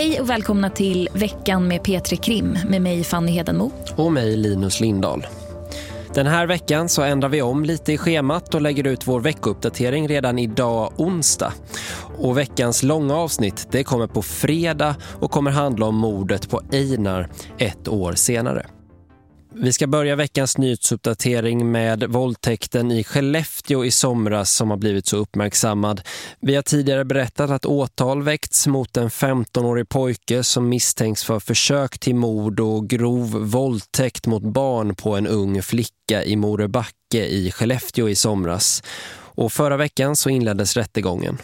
Hej och välkomna till veckan med Petri Krim med mig Fanny Hedenmo. Och mig Linus Lindahl. Den här veckan så ändrar vi om lite i schemat och lägger ut vår veckouppdatering redan idag onsdag. Och veckans långa avsnitt det kommer på fredag och kommer handla om mordet på Einar ett år senare. Vi ska börja veckans nyhetsuppdatering med våldtäkten i Skellefteå i somras som har blivit så uppmärksammad. Vi har tidigare berättat att åtal väckts mot en 15-årig pojke som misstänks för försök till mord och grov våldtäkt mot barn på en ung flicka i Morebacke i Skellefteå i somras. Och förra veckan så inleddes rättegången.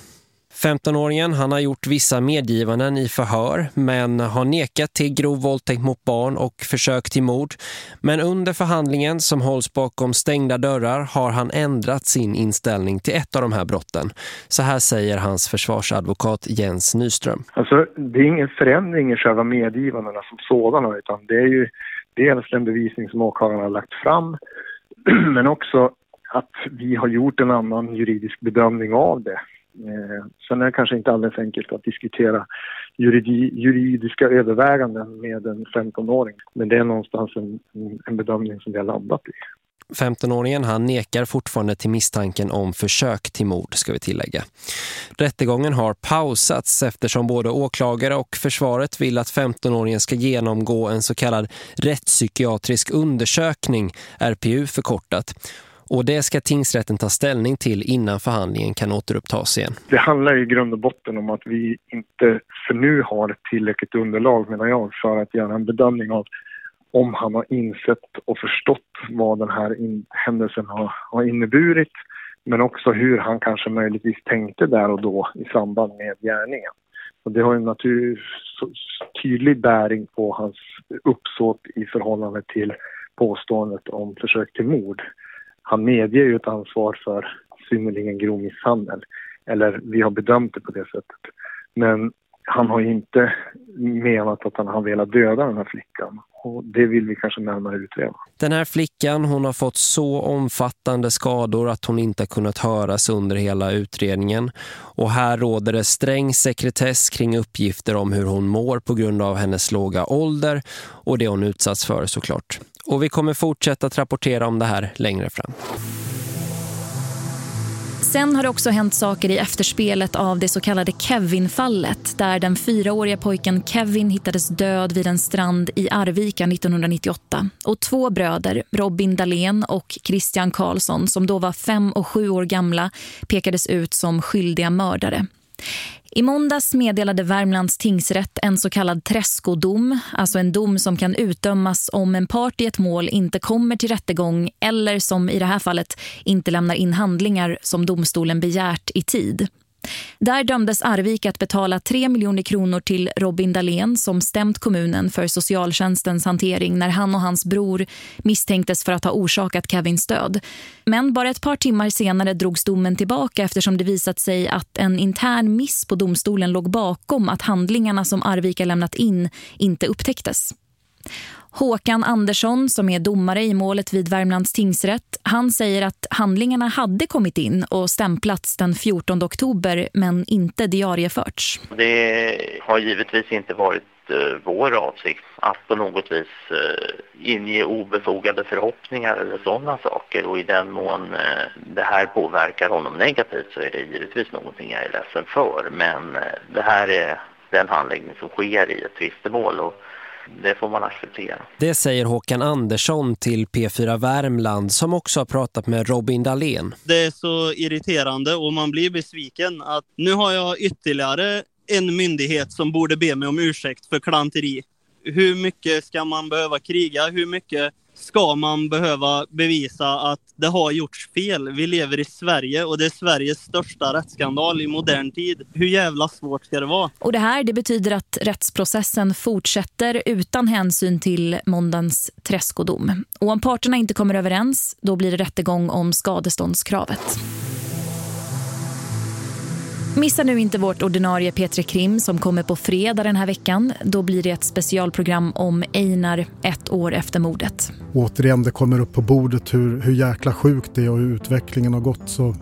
15-åringen han har gjort vissa medgivanden i förhör men har nekat till grov våldtäkt mot barn och försök till mord. Men under förhandlingen som hålls bakom stängda dörrar har han ändrat sin inställning till ett av de här brotten. Så här säger hans försvarsadvokat Jens Nyström. Alltså det är ingen förändring i själva medgivandena som sådana utan det är ju dels den bevisning som åklagaren har lagt fram men också att vi har gjort en annan juridisk bedömning av det. Eh, sen är det kanske inte alldeles enkelt att diskutera juridi, juridiska överväganden med en 15-åring. Men det är någonstans en, en bedömning som vi har landat i. 15-åringen han nekar fortfarande till misstanken om försök till mord ska vi tillägga. Rättegången har pausats eftersom både åklagare och försvaret vill att 15-åringen ska genomgå en så kallad rättspsykiatrisk undersökning, RPU förkortat. Och det ska tingsrätten ta ställning till innan förhandlingen kan återupptas igen. Det handlar i grund och botten om att vi inte för nu har tillräckligt underlag menar jag för att göra en bedömning av om han har insett och förstått vad den här händelsen har, har inneburit men också hur han kanske möjligtvis tänkte där och då i samband med gärningen. Och det har en naturligtvis tydlig bäring på hans uppsåt i förhållande till påståendet om försök till mord han medger ju ett ansvar för synnerligen grov misshandel. Eller vi har bedömt det på det sättet. Men han har inte menat att han har velat döda den här flickan. Och det vill vi kanske närmare utreda. Den här flickan hon har fått så omfattande skador att hon inte har kunnat höras under hela utredningen. Och här råder det sträng sekretess kring uppgifter om hur hon mår på grund av hennes låga ålder och det hon utsatts för såklart. Och vi kommer fortsätta att rapportera om det här längre fram. Sen har det också hänt saker i efterspelet av det så kallade Kevin-fallet där den fyraåriga pojken Kevin hittades död vid en strand i Arvika 1998. Och två bröder, Robin Dalen och Christian Karlsson som då var fem och sju år gamla pekades ut som skyldiga mördare. I måndags meddelade Värmlands tingsrätt en så kallad träskodom, alltså en dom som kan utdömas om en part i ett mål inte kommer till rättegång eller som i det här fallet inte lämnar in handlingar som domstolen begärt i tid. Där dömdes Arvik att betala 3 miljoner kronor till Robin Dahlén som stämt kommunen för socialtjänstens hantering när han och hans bror misstänktes för att ha orsakat Kevins död. Men bara ett par timmar senare drogs domen tillbaka eftersom det visat sig att en intern miss på domstolen låg bakom att handlingarna som Arvika lämnat in inte upptäcktes. Håkan Andersson som är domare i målet vid Värmlands tingsrätt, han säger att handlingarna hade kommit in och stämplats den 14 oktober men inte diarieförts. Det har givetvis inte varit eh, vår avsikt att på något vis eh, inge obefogade förhoppningar eller sådana saker. Och i den mån eh, det här påverkar honom negativt så är det givetvis någonting jag är ledsen för. Men eh, det här är den handläggning som sker i ett tvistemål. Och det får man acceptera. Det säger Håkan Andersson till P4 Värmland som också har pratat med Robin Dahlén. Det är så irriterande och man blir besviken att nu har jag ytterligare en myndighet som borde be mig om ursäkt för klanteri. Hur mycket ska man behöva kriga? Hur mycket ska man behöva bevisa att det har gjorts fel. Vi lever i Sverige och det är Sveriges största rättsskandal i modern tid. Hur jävla svårt ska det vara? Och det här det betyder att rättsprocessen fortsätter utan hänsyn till måndagens träskodom. Och om parterna inte kommer överens, då blir det rättegång om skadeståndskravet. Missa nu inte vårt ordinarie Petri Krim som kommer på fredag den här veckan. Då blir det ett specialprogram om Einar ett år efter mordet. Återigen, det kommer upp på bordet hur, hur jäkla sjukt det är och hur utvecklingen har gått så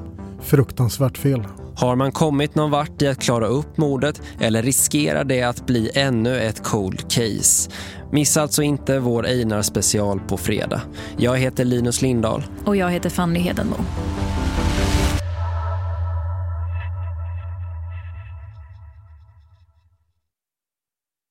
fruktansvärt fel. Har man kommit någon vart i att klara upp mordet eller riskerar det att bli ännu ett cold case? Missa alltså inte vår Einar special på fredag. Jag heter Linus Lindahl. Och jag heter Fanny Hedenmo.